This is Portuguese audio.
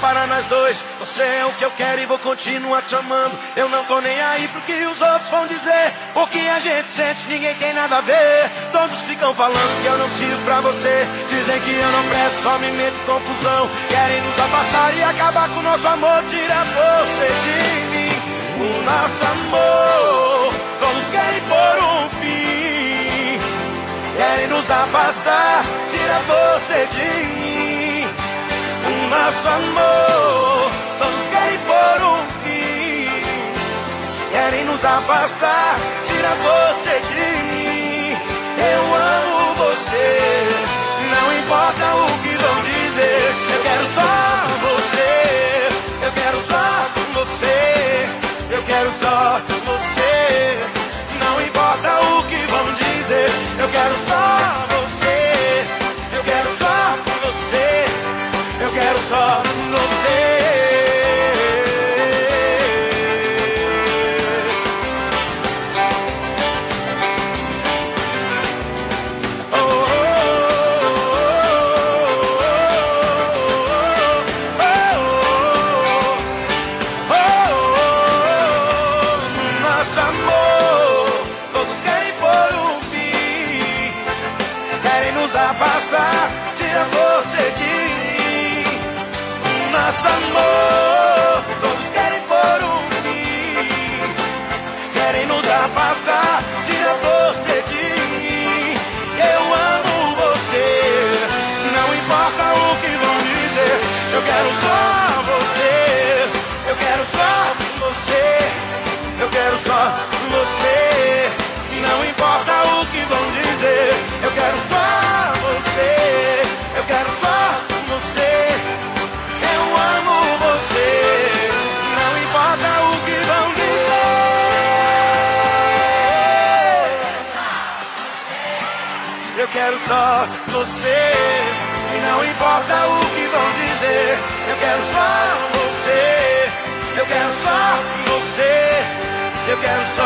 para nós dois. Você é o que eu quero e vou continuar te amando. Eu não tô nem aí pro que os outros vão dizer. O que a gente sente, ninguém tem nada a ver. Todos ficam falando que eu não sirvo pra você. Dizem que eu não presto, só me meto em confusão. Querem nos afastar e acabar com o nosso amor. Tira você de mim, o nosso amor. Todos querem pôr um fim. Querem nos afastar, tira você de mim. Nosso amor, todos querem pôr um fim. Querem nos afastar, tira você de afastar, quero só você, e não importa o que vão dizer. Eu quero só você, eu quero só você, eu quero só.